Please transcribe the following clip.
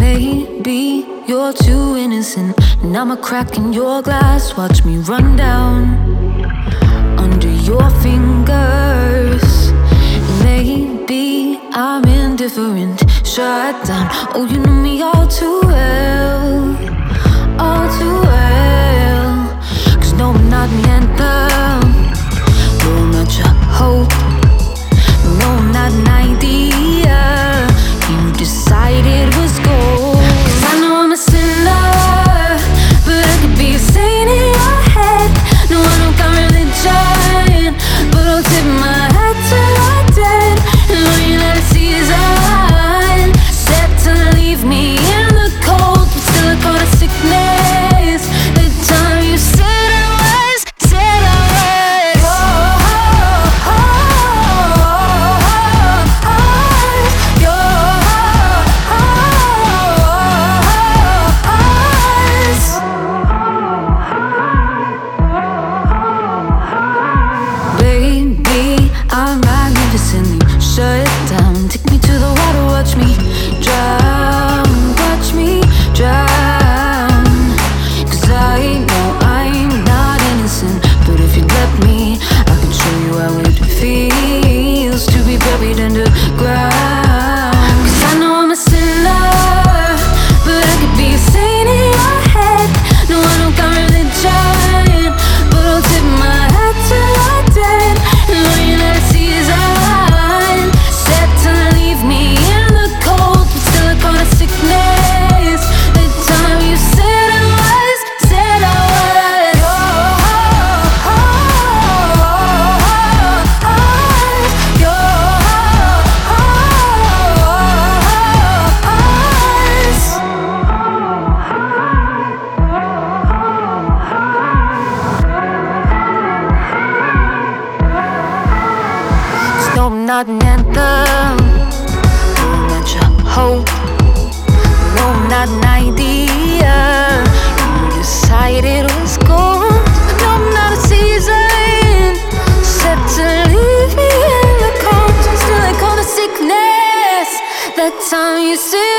Maybe you're too innocent, and I'm a crack in your glass. Watch me run down under your fingers. Maybe I'm indifferent, shut down. Oh, you know me all too well, all too well. should no, I'm not an anthem. I'm not your hope. No, I'm not an idea. You decided it was gold. No, I'm not a season. Set to leave me in the cold. I'm still like all the sickness. That time you see.